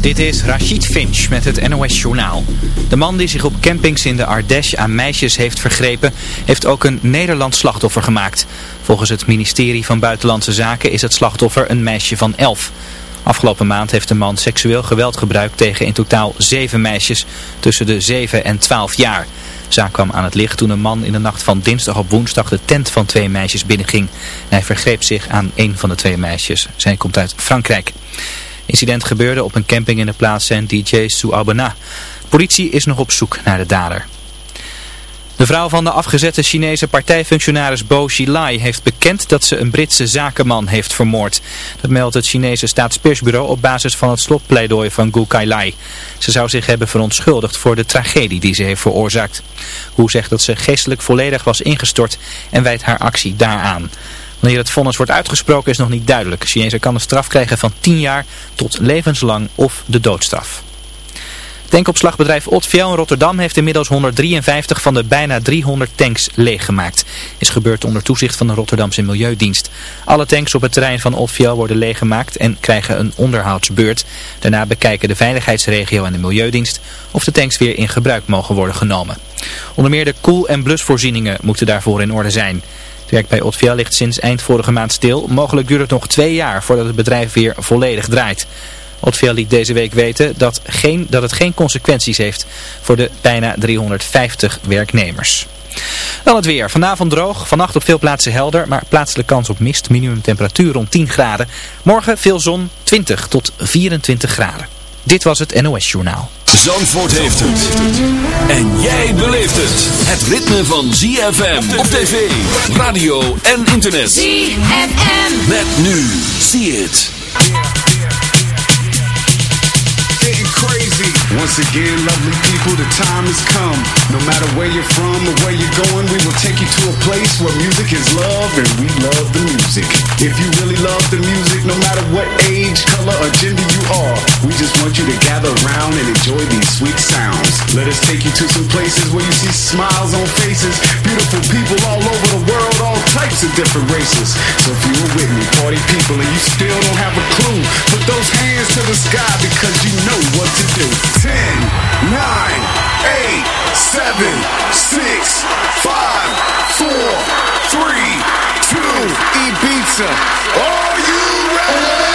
Dit is Rachid Finch met het NOS Journaal. De man die zich op campings in de Ardèche aan meisjes heeft vergrepen, heeft ook een Nederlands slachtoffer gemaakt. Volgens het ministerie van Buitenlandse Zaken is het slachtoffer een meisje van 11. Afgelopen maand heeft de man seksueel geweld gebruikt tegen in totaal zeven meisjes tussen de 7 en 12 jaar. zaak kwam aan het licht toen een man in de nacht van dinsdag op woensdag de tent van twee meisjes binnenging. hij vergreep zich aan een van de twee meisjes. Zij komt uit Frankrijk incident gebeurde op een camping in de plaats Saint-DJ Souabena. Politie is nog op zoek naar de dader. De vrouw van de afgezette Chinese partijfunctionaris Bo Xilai heeft bekend dat ze een Britse zakenman heeft vermoord. Dat meldt het Chinese staatspersbureau op basis van het slotpleidooi van Gu Kailai. Ze zou zich hebben verontschuldigd voor de tragedie die ze heeft veroorzaakt. Gu zegt dat ze geestelijk volledig was ingestort en wijt haar actie daaraan. Wanneer het vonnis wordt uitgesproken is nog niet duidelijk. Chinezen kan een straf krijgen van 10 jaar tot levenslang of de doodstraf. Tankopslagbedrijf Otfiel in Rotterdam heeft inmiddels 153 van de bijna 300 tanks leeggemaakt. Is gebeurd onder toezicht van de Rotterdamse Milieudienst. Alle tanks op het terrein van Otfiel worden leeggemaakt en krijgen een onderhoudsbeurt. Daarna bekijken de veiligheidsregio en de Milieudienst of de tanks weer in gebruik mogen worden genomen. Onder meer de koel- en blusvoorzieningen moeten daarvoor in orde zijn. Het werk bij Otfiel ligt sinds eind vorige maand stil. Mogelijk duurt het nog twee jaar voordat het bedrijf weer volledig draait. Otfiel liet deze week weten dat, geen, dat het geen consequenties heeft voor de bijna 350 werknemers. Dan het weer. Vanavond droog, vannacht op veel plaatsen helder, maar plaatselijk kans op mist. Minimumtemperatuur rond 10 graden. Morgen veel zon, 20 tot 24 graden. Dit was het NOS Journaal. Zandvoort heeft het. En jij beleeft het. Het ritme van ZFM op tv, radio en internet. ZFM. Met nu. See it. crazy. Once again, lovely people, the time has come. No matter where you're from or where you're going, we will take you to a place where music is love and we love the music. If you really love the music, no matter what age, color, or gender you are, we just want you to gather around and enjoy these sweet sounds. Let us take you to some places where you see smiles on faces, beautiful people all over the world, all types of different races. So if you're with me, party people, and you still don't have a clue, put those hands to the sky because you know what to do. 10, 9, 8, 7, 6, 5, 4, 3, 2, Ibiza. Are you ready?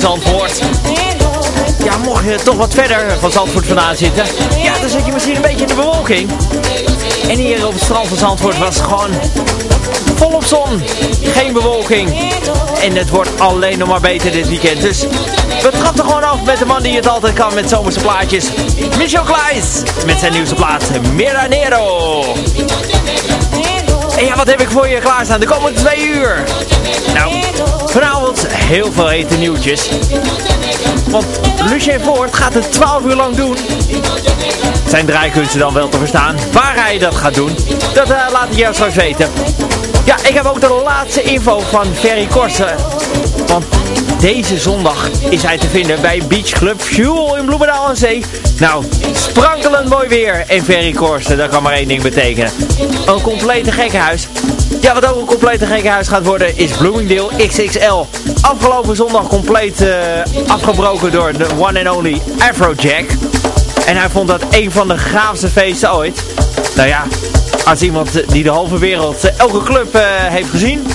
Zandvoort. Ja, mocht je toch wat verder van Zandvoort vandaan zitten. Ja, dan zit je misschien een beetje in de bewolking. En hier op het strand van Zandvoort was het gewoon volop zon. Geen bewolking. En het wordt alleen nog maar beter dit weekend. Dus we trappen gewoon af met de man die het altijd kan met zomerse plaatjes. Michel Kleis met zijn nieuwste plaat Miranero. En ja, wat heb ik voor je klaarstaan de komende twee uur? Nou, vanavond heel veel hete nieuwtjes. Want Lucien Voort gaat het 12 uur lang doen. Zijn draaikunsten dan wel te verstaan. Waar hij dat gaat doen, dat uh, laat ik jou straks weten. Ja, ik heb ook de laatste info van Ferry Korsen. Want deze zondag is hij te vinden bij Beach Club Fuel in Bloemendaal aan Zee. Nou, sprankelend mooi weer en Ferry Korsen, dat kan maar één ding betekenen. Een complete gekkenhuis. Ja, wat ook een complete gekkenhuis gaat worden is Bloomingdale XXL. Afgelopen zondag compleet uh, afgebroken door de one and only Afrojack. En hij vond dat een van de gaafste feesten ooit. Nou ja, als iemand die de halve wereld, uh, elke club uh, heeft gezien,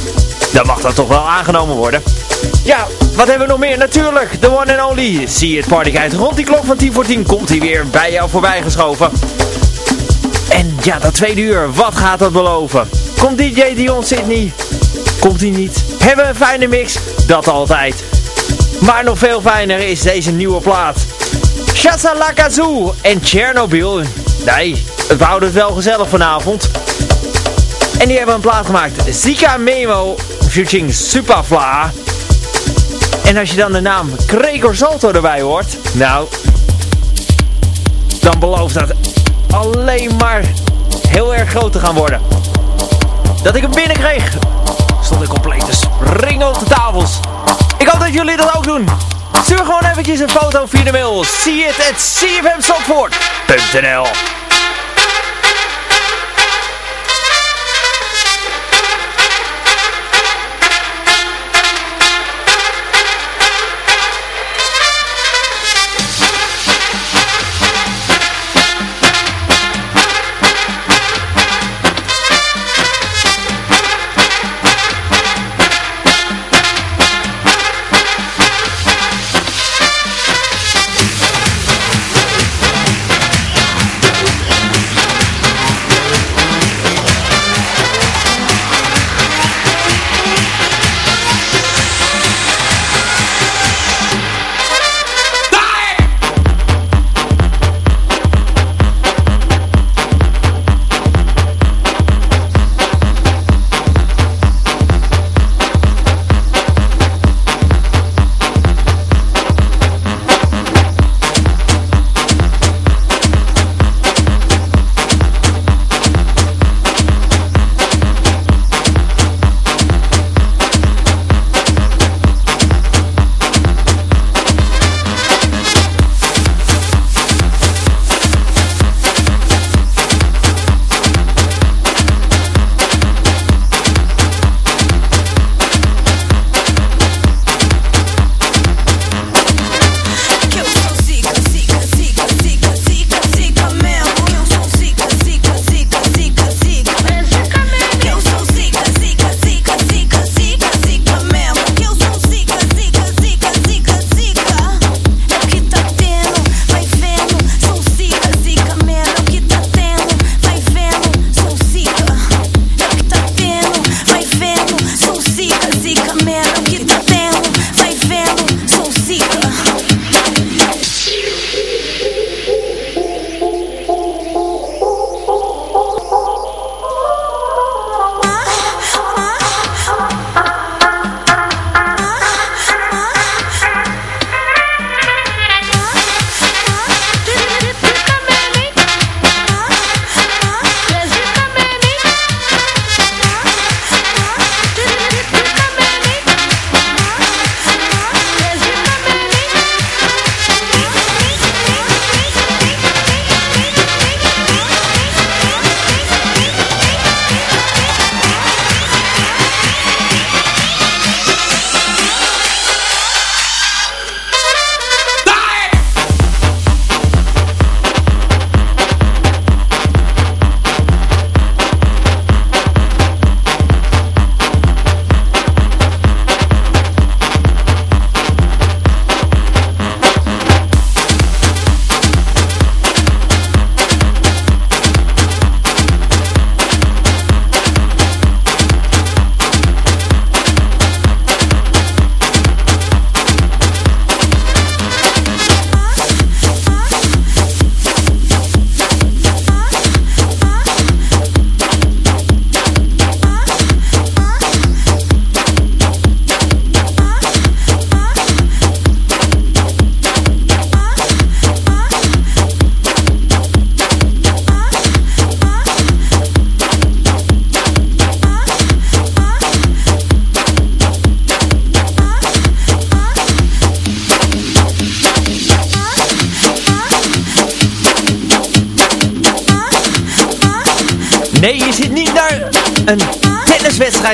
dan mag dat toch wel aangenomen worden. Ja, wat hebben we nog meer? Natuurlijk, de one and only. Zie het partykijt rond die klok van 10 voor 10 komt hij weer bij jou voorbij geschoven. En ja, dat tweede uur, wat gaat dat beloven? Komt DJ Dion Sydney? Komt hij niet? Hebben we een fijne mix? Dat altijd. Maar nog veel fijner is deze nieuwe plaat. Shasa Lakazu en Chernobyl. Nee, we houden het wel gezellig vanavond. En die hebben een plaat gemaakt. Zika Memo featuring Superfla. En als je dan de naam Gregor Salto erbij hoort. Nou, dan belooft dat alleen maar heel erg groot te gaan worden. Dat ik hem binnenkreeg, stond ik compleet te springen op de tafels. Ik hoop dat jullie dat ook doen. Stuur gewoon eventjes een foto via de mail. Zie het at cfmstopvoort.nl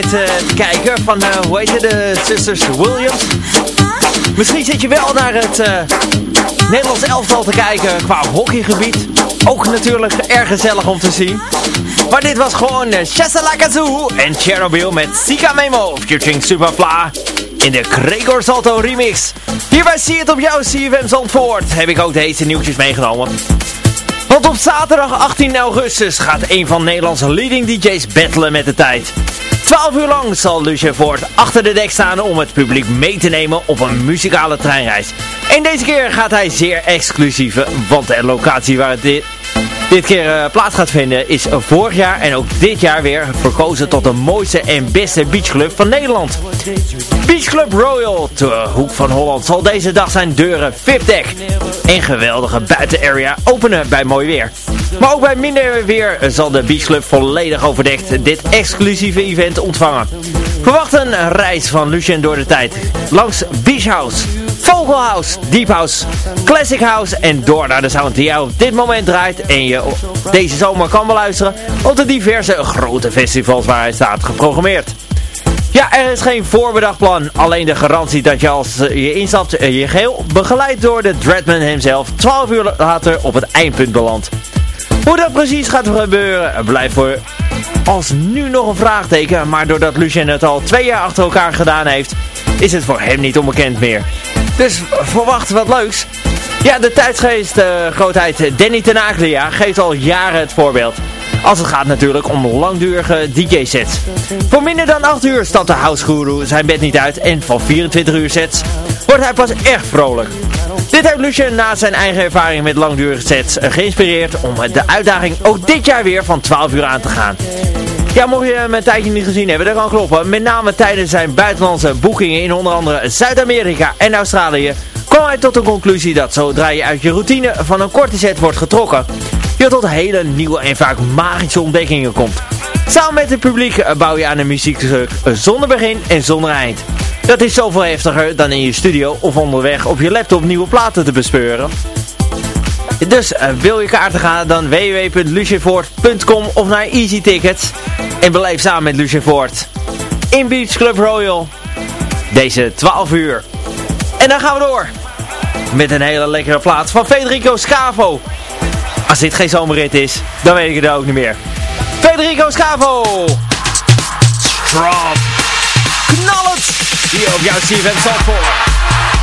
tenniswedstrijd uh, te kijken van, uh, hoe heet het, de Sisters Williams. Misschien zit je wel naar het uh, Nederlands elftal te kijken qua hockeygebied. Ook natuurlijk erg gezellig om te zien. Maar dit was gewoon Shasalakazoo en Chernobyl met Sika Memo featuring Superfla in de Gregor Salto remix. Hierbij zie je het op jouw CFM Zandvoort. Heb ik ook deze nieuwtjes meegenomen. Want op zaterdag 18 augustus gaat een van Nederlands leading DJ's battelen met de tijd. 12 uur lang zal Lucien Voort achter de dek staan om het publiek mee te nemen op een muzikale treinreis. En deze keer gaat hij zeer exclusief, want de locatie waar het dit, dit keer uh, plaats gaat vinden is vorig jaar en ook dit jaar weer verkozen tot de mooiste en beste beachclub van Nederland. Beachclub Royal, de hoek van Holland, zal deze dag zijn deuren VIP deck en geweldige buitenarea openen bij mooi weer. Maar ook bij minder weer zal de beachclub volledig overdekt dit exclusieve event ontvangen. Verwacht een reis van Lucien door de tijd. Langs Beach House, Vogelhouse, House, Deep House, Classic House en door naar de sound die jou op dit moment draait en je deze zomer kan beluisteren op de diverse grote festivals waar hij staat geprogrammeerd. Ja, er is geen voorbedacht plan. Alleen de garantie dat je als je instapt je geheel begeleid door de Dreadman hemzelf 12 uur later op het eindpunt belandt. Hoe dat precies gaat gebeuren blijft voor als nu nog een vraagteken. Maar doordat Lucien het al twee jaar achter elkaar gedaan heeft, is het voor hem niet onbekend meer. Dus verwacht wat leuks. Ja, de tijdsgeest uh, grootheid Danny Tenaglia geeft al jaren het voorbeeld. Als het gaat natuurlijk om langdurige DJ-sets. Voor minder dan 8 uur stapt de House Guru zijn bed niet uit en van 24 uur sets wordt hij pas echt vrolijk. Dit heeft Lucien na zijn eigen ervaring met langdurige sets geïnspireerd om de uitdaging ook dit jaar weer van 12 uur aan te gaan. Ja, mocht je hem een tijdje niet gezien hebben, dat kan kloppen. Met name tijdens zijn buitenlandse boekingen in onder andere Zuid-Amerika en Australië kwam hij tot de conclusie dat zodra je uit je routine van een korte set wordt getrokken, je tot hele nieuwe en vaak magische ontdekkingen komt. Samen met het publiek bouw je aan een muziekstuk zonder begin en zonder eind. Dat is zoveel heftiger dan in je studio of onderweg op je laptop nieuwe platen te bespeuren. Dus uh, wil je kaarten gaan, dan www.lucienvoort.com of naar Easy Tickets. En beleef samen met Lucien Voort in Beach Club Royal deze 12 uur. En dan gaan we door met een hele lekkere plaats van Federico Scavo. Als dit geen zomerrit is, dan weet ik het ook niet meer. Federico Scavo! Strong! Knal het! Hier op jouw CFM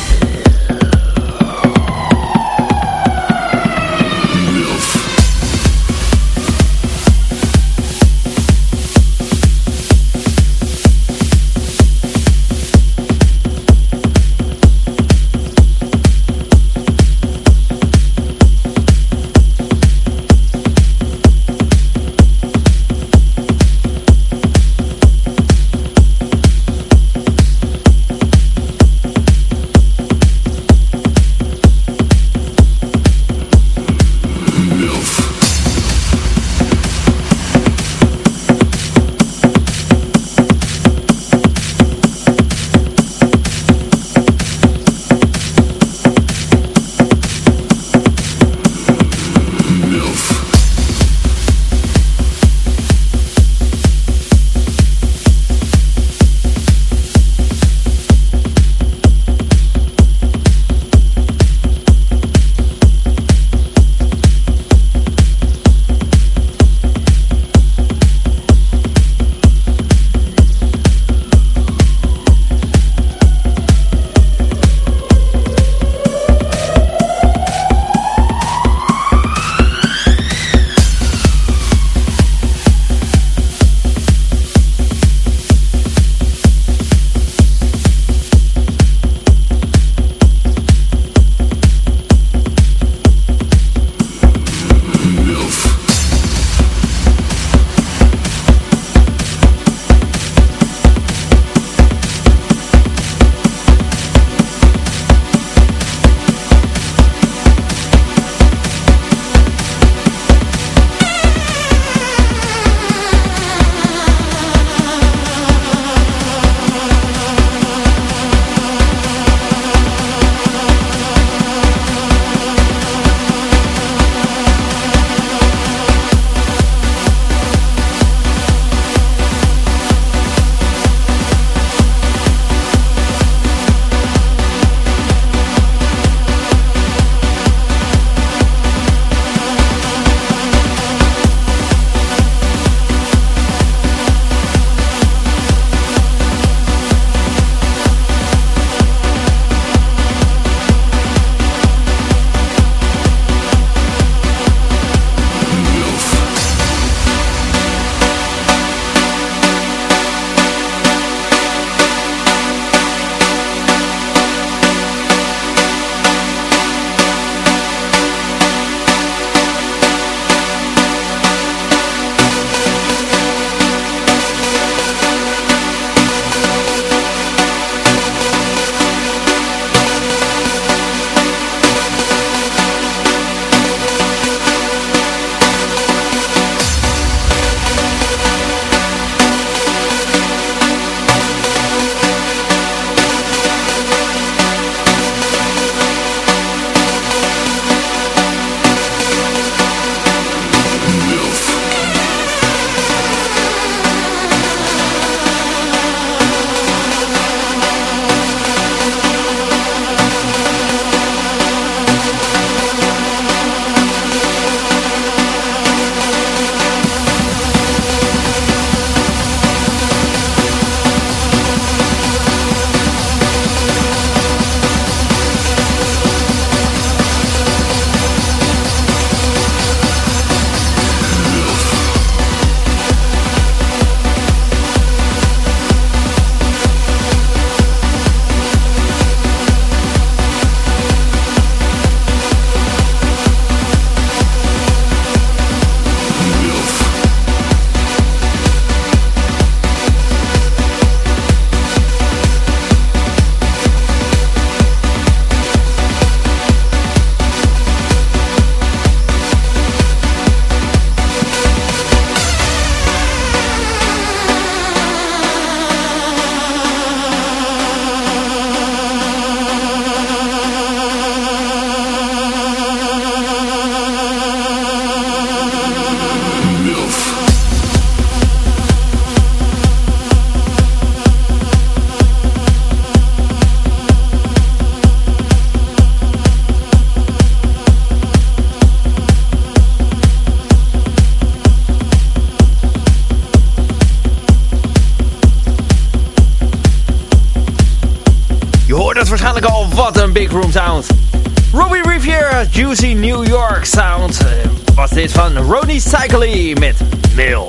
Cycly met Mail.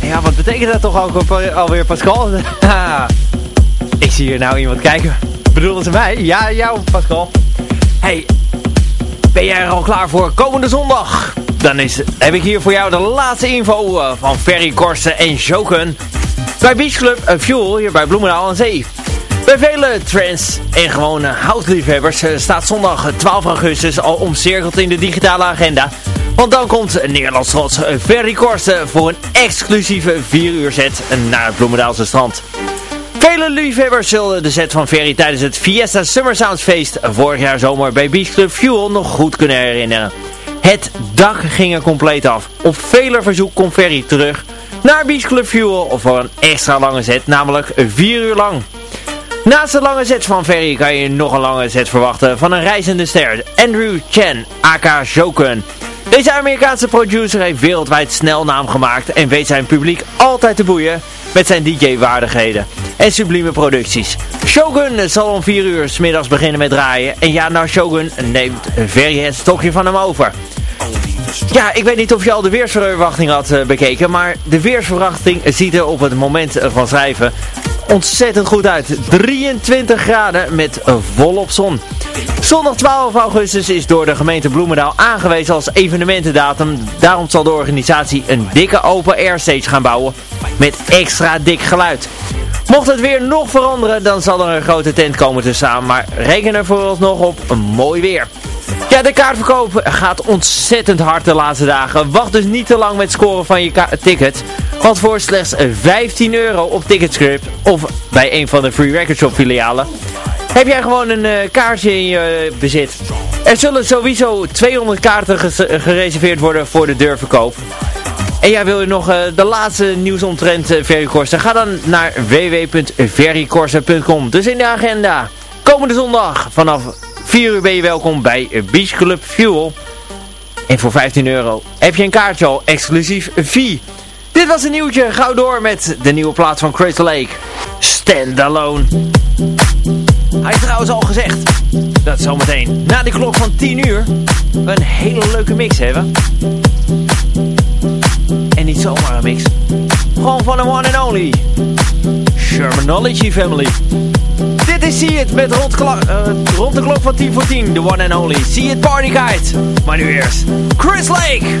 Ja, wat betekent dat toch ook alweer, Pascal? ik zie hier nou iemand kijken. Bedoelen ze mij? Ja, jou, Pascal. Hey, ben jij er al klaar voor komende zondag? Dan is, heb ik hier voor jou de laatste info uh, van Ferry Korsen en Joken. Bij Beach Club Fuel hier bij Bloemendaal aan Zee. Bij vele trends en gewone houtliefhebbers staat zondag 12 augustus al omcirkeld in de digitale agenda. Want dan komt Nederlands trots Ferry Korsen voor een exclusieve 4 uur set naar het Bloemendaalse strand. Vele liefhebbers zullen de set van Ferry tijdens het Fiesta Summer Sounds feest vorig jaar zomer bij Beach Club Fuel nog goed kunnen herinneren. Het dak ging er compleet af. Op vele verzoek komt Ferry terug naar Beach Club Fuel voor een extra lange set, namelijk 4 uur lang. Naast de lange sets van Ferry kan je nog een lange set verwachten van een reizende ster, Andrew Chen, aka Joken. Deze Amerikaanse producer heeft wereldwijd snel naam gemaakt en weet zijn publiek altijd te boeien met zijn DJ-waardigheden en sublieme producties. Shogun zal om 4 uur s middags beginnen met draaien en ja, nou Shogun neemt Ferry het stokje van hem over. Ja, ik weet niet of je al de weersverwachting had uh, bekeken, maar de weersverwachting ziet er op het moment van schrijven ontzettend goed uit. 23 graden met volop zon. Zondag 12 augustus is door de gemeente Bloemendaal aangewezen als evenementendatum. Daarom zal de organisatie een dikke open air stage gaan bouwen met extra dik geluid. Mocht het weer nog veranderen, dan zal er een grote tent komen te staan. Maar reken er vooralsnog op een mooi weer. Ja, de kaartverkoop gaat ontzettend hard de laatste dagen. Wacht dus niet te lang met scoren van je ticket. Want voor slechts 15 euro op Ticketscript of bij een van de Free Record Shop filialen heb jij gewoon een uh, kaartje in je bezit. Er zullen sowieso 200 kaarten gereserveerd worden voor de deurverkoop. En jij wil je nog de laatste nieuws omtrent uh? Ga dan naar www.verricorsa.com. Dus in de agenda. Komende zondag vanaf 4 uur ben je welkom bij Beach Club Fuel. En voor 15 euro heb je een kaartje al exclusief fee. Dit was een nieuwtje. Gauw door met de nieuwe plaats van Crystal Lake. Stand Alone. Hij heeft trouwens al gezegd dat zometeen na de klok van 10 uur we een hele leuke mix hebben. En niet zomaar een mix. Gewoon van een one and only. Shermanology Family. Dit is See It met rond, uh, rond de klok van 10 voor 10. De one and only See It Party Guide. Maar nu eerst Chris Lake.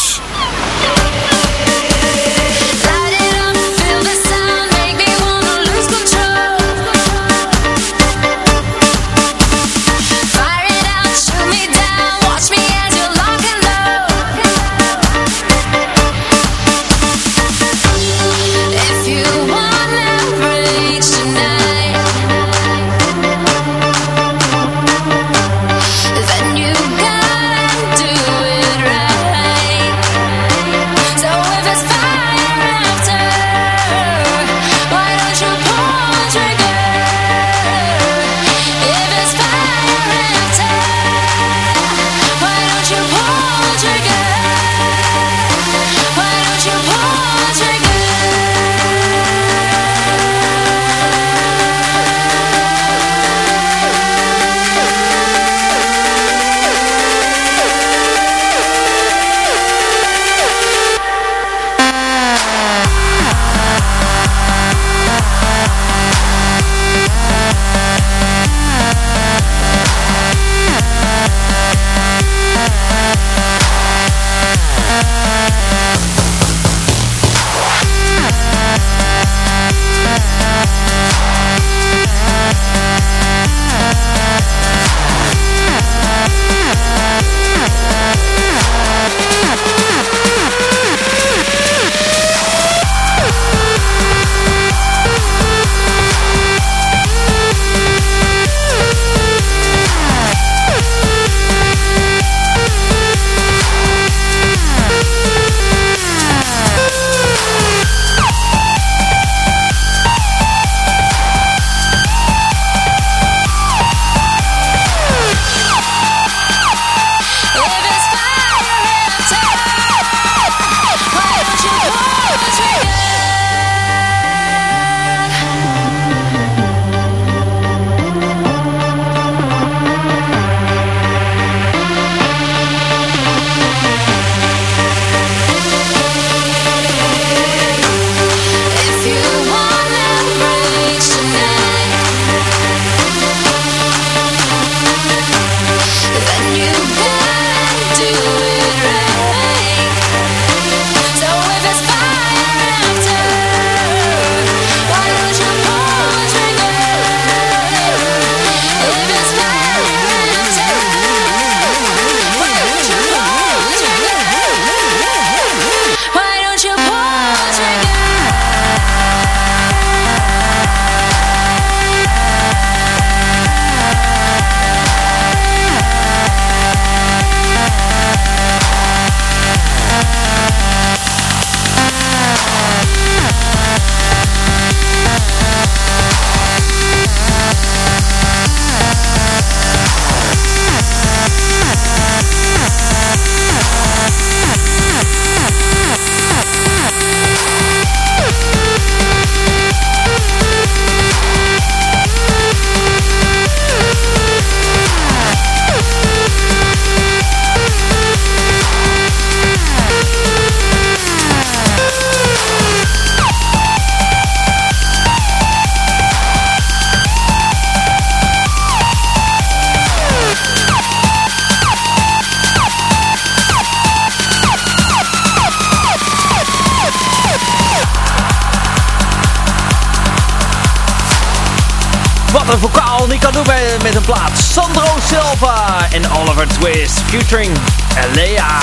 featuring Elea.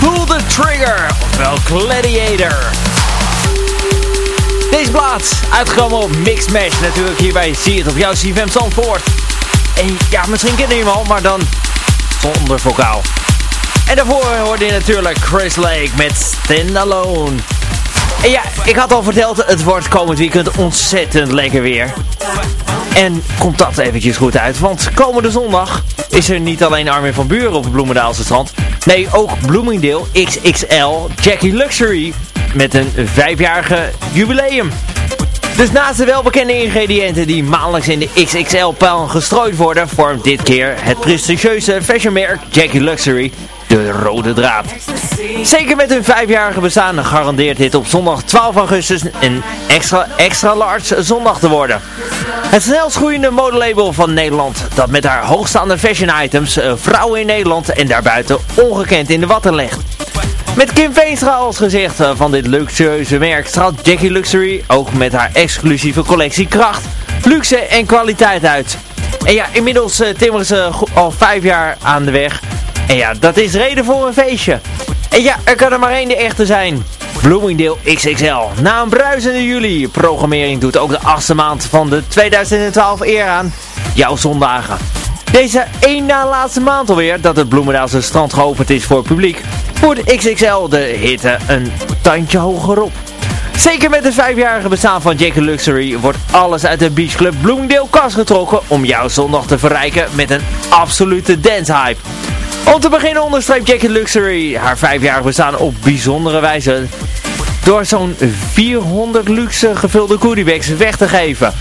Pull the Trigger, ofwel Gladiator. Deze plaat, uitgekomen op Mix Match, natuurlijk hierbij zie het op jouw CFM Zandvoort. En ja, misschien ken je maar dan zonder vocaal. En daarvoor hoorde je natuurlijk Chris Lake met Stand Alone. En ja, ik had al verteld, het wordt komend weekend ontzettend lekker weer. En komt dat eventjes goed uit, want komende zondag is er niet alleen Armin van Buren op het Bloemendaalse strand. Nee, ook Bloomingdale XXL Jackie Luxury met een vijfjarige jubileum. Dus naast de welbekende ingrediënten die maandelijks in de XXL-pijl gestrooid worden, vormt dit keer het prestigieuze fashionmerk Jackie Luxury de rode draad. Zeker met hun vijfjarige bestaan garandeert dit op zondag 12 augustus een extra, extra large zondag te worden. Het snelst groeiende modelabel van Nederland, dat met haar hoogstaande fashion items uh, vrouwen in Nederland en daarbuiten ongekend in de watten legt. Met Kim Veenstra als gezicht eh, van dit luxueuze merk straalt Jackie Luxury ook met haar exclusieve collectie kracht, luxe en kwaliteit uit. En ja, inmiddels uh, timmeren ze al vijf jaar aan de weg en ja, dat is reden voor een feestje. En ja, er kan er maar één de echte zijn. Bloomingdale XXL. Na een bruisende juli. Programmering doet ook de achtste maand van de 2012 eer aan. Jouw zondagen. Deze één na laatste maand alweer dat het Bloemendaalse strand geopend is voor het publiek. Wordt XXL de hitte een tandje hoger op. Zeker met het vijfjarige bestaan van Jackie Luxury wordt alles uit de beachclub Bloomingdale kast getrokken om jouw zondag te verrijken met een absolute dance hype. Om te beginnen onderstreept Jackie Luxury haar vijfjarig bestaan op bijzondere wijze. Door zo'n 400 luxe gevulde goodiebags weg te geven.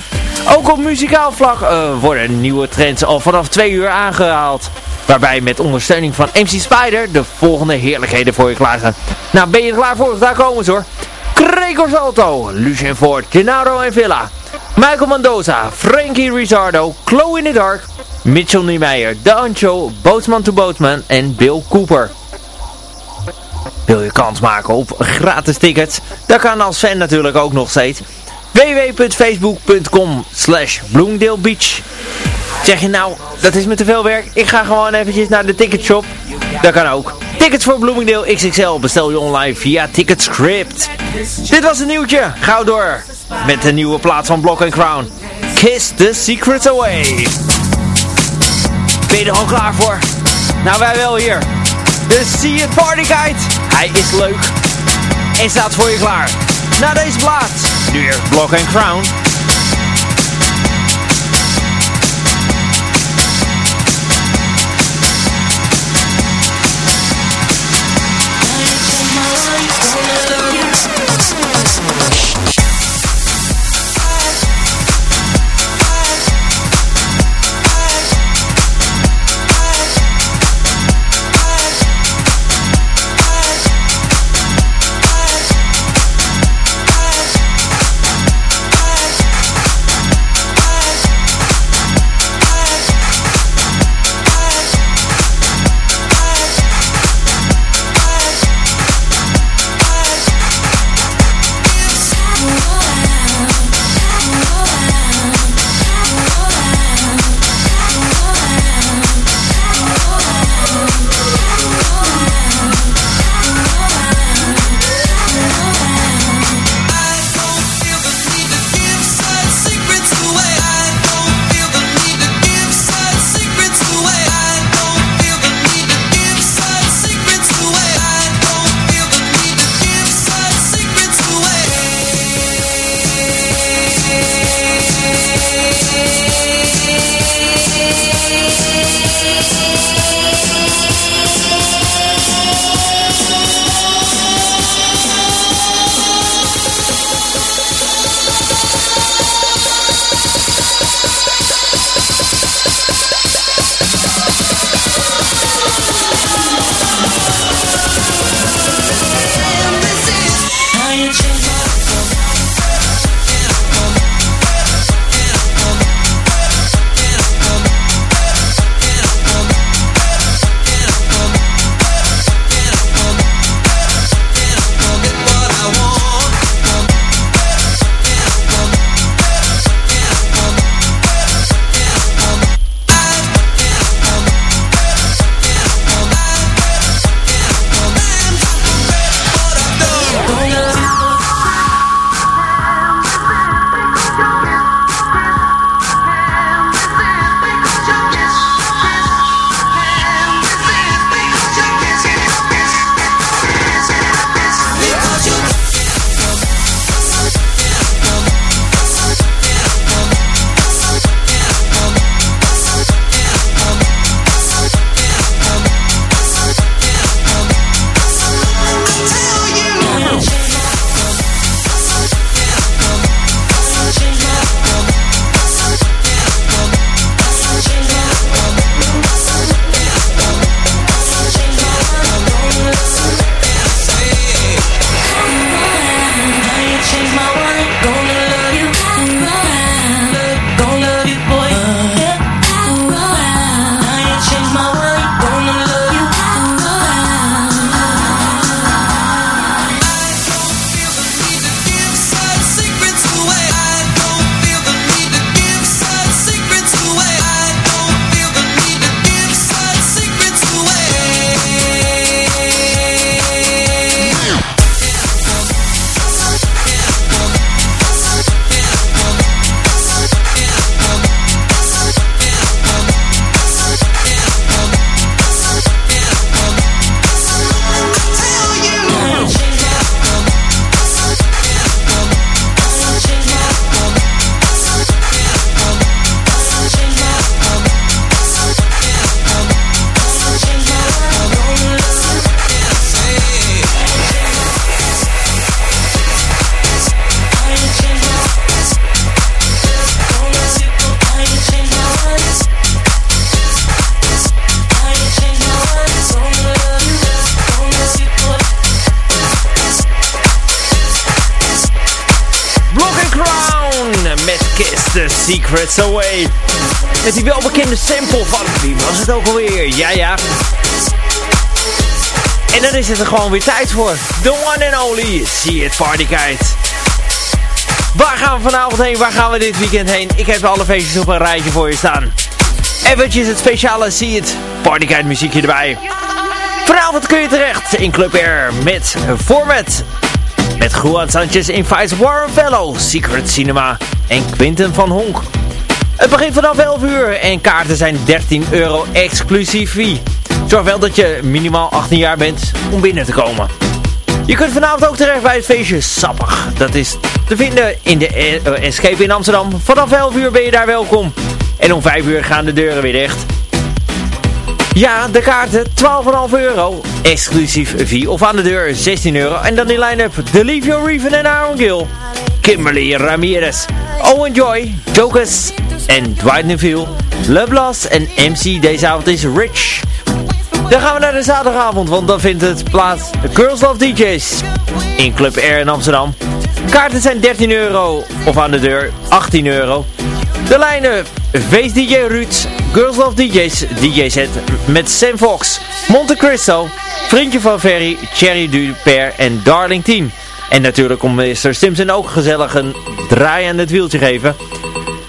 Ook op muzikaal vlak uh, worden nieuwe trends al vanaf twee uur aangehaald. Waarbij met ondersteuning van MC Spider de volgende heerlijkheden voor je klaar staan. Nou, ben je klaar voor? Daar komen ze hoor. Gregor Salto, Lucien Ford, Gennaro en Villa. Michael Mendoza, Frankie Rizzardo, Chloe in the Dark, Mitchell Niemeyer, Dancho, Boatman to Boatman en Bill Cooper. Wil je kans maken op gratis tickets? Dat kan als fan natuurlijk ook nog steeds. www.facebook.com slash Zeg je nou, dat is me te veel werk, ik ga gewoon eventjes naar de ticketshop. Dat kan ook. Tickets voor Bloomingdale XXL bestel je online via Ticketscript. Dit was een nieuwtje. Gauw door met de nieuwe plaats van Block Crown. Kiss the Secrets Away. Ben je er al klaar voor? Nou, wij wel hier. De See Party Guide. Hij is leuk. En staat voor je klaar. Na deze plaats. Nu eerst Block Crown. Away. Met die welbekende sample van, wie was het ook alweer? Ja, ja. En dan is het er gewoon weer tijd voor. The one and only See It Party Guide. Waar gaan we vanavond heen? Waar gaan we dit weekend heen? Ik heb alle feestjes op een rijtje voor je staan. Eventjes het speciale See It Party Guide muziekje erbij. Vanavond kun je terecht in Club Air met Format. Met Juan Sanchez Invites Warren Fellow, Secret Cinema en Quinten van Honk. Het begint vanaf 11 uur en kaarten zijn 13 euro exclusief fee. Zorg wel dat je minimaal 18 jaar bent om binnen te komen. Je kunt vanavond ook terecht bij het feestje Sappig. Dat is te vinden in de eh, Escape in Amsterdam. Vanaf 11 uur ben je daar welkom. En om 5 uur gaan de deuren weer dicht. Ja, de kaarten 12,5 euro. Exclusief fee of aan de deur 16 euro. En dan in line-up The Leave Your Reven en Aaron Gill. Kimberly Ramirez. Owen Joy. Jokers en Dwight Neville. Love en MC deze avond is Rich. Dan gaan we naar de zaterdagavond, want dan vindt het plaats Girls Love DJs in Club Air in Amsterdam. Kaarten zijn 13 euro of aan de deur 18 euro. De lijnen Face DJ Ruud, Girls Love DJs, DJ set met Sam Fox, Monte Cristo, Vriendje van Ferry, Cherry Duper en Darling Team. En natuurlijk komt Mr. Simpson ook gezellig een draai aan het wieltje geven.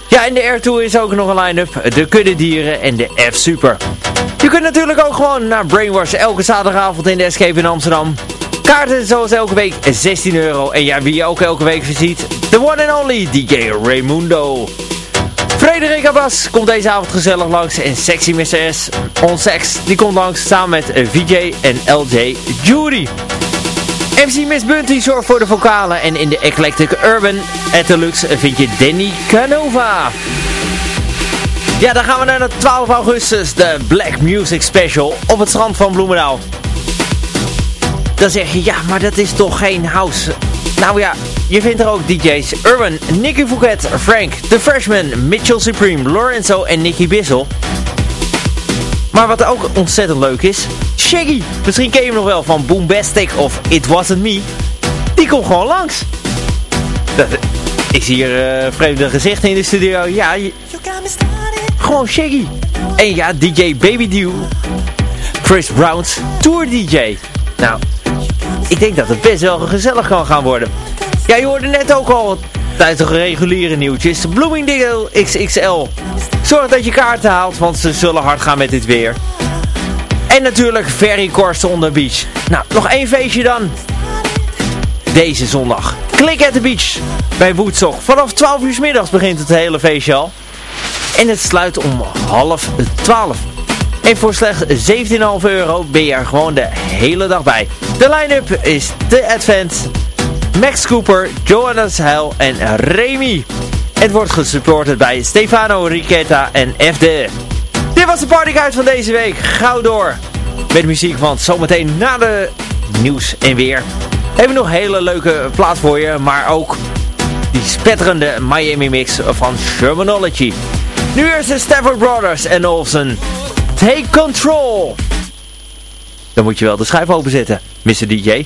Ja, en de Air Tour is ook nog een line-up. De Kudde Dieren en de F-Super. Je kunt natuurlijk ook gewoon naar Brainwash elke zaterdagavond in de Escape in Amsterdam. Kaarten zoals elke week 16 euro. En ja, wie je ook elke week ziet, the one and only DJ Raimundo. Frederik Abbas komt deze avond gezellig langs en Sexy Mr. S on Sex, die komt langs samen met VJ en LJ Judy. MC Miss Bunty zorgt voor de vocalen en in de Eclectic Urban at Deluxe vind je Danny Canova. Ja, dan gaan we naar de 12 augustus, de Black Music Special op het strand van Bloemendaal. Dan zeg je, ja, maar dat is toch geen house? Nou ja, je vindt er ook DJ's Urban, Nicky Fouquet, Frank, The Freshman, Mitchell Supreme, Lorenzo en Nicky Bissell. Maar wat ook ontzettend leuk is, Shaggy. Misschien ken je hem nog wel van Boombastic of It Wasn't Me. Die komt gewoon langs. Dat, ik zie hier uh, vreemde gezichten in de studio. Ja, je, gewoon Shaggy. En ja, DJ Baby Dew. Chris Brown's Tour DJ. Nou, ik denk dat het best wel gezellig kan gaan worden. Ja, je hoorde net ook al tijdens de reguliere nieuwtjes. Bloomingdale XXL. Zorg dat je kaarten haalt, want ze zullen hard gaan met dit weer. En natuurlijk Ferry Corsten on Beach. Nou, nog één feestje dan. Deze zondag. Click at the Beach bij Woodstock. Vanaf 12 uur middags begint het hele feestje al. En het sluit om half 12. En voor slechts 17,5 euro ben je er gewoon de hele dag bij. De line-up is The Advent, Max Cooper, Joanna Heil en Remy. Het wordt gesupported bij Stefano Riquetta en FD. Dit was de partyguide van deze week. Gauw door met muziek, want zometeen na de nieuws en weer hebben we nog hele leuke plaats voor je. Maar ook die spetterende Miami mix van Shermanology. Nu is de Stafford Brothers en Olsen. Take control. Dan moet je wel de schuif openzetten, Mr. DJ.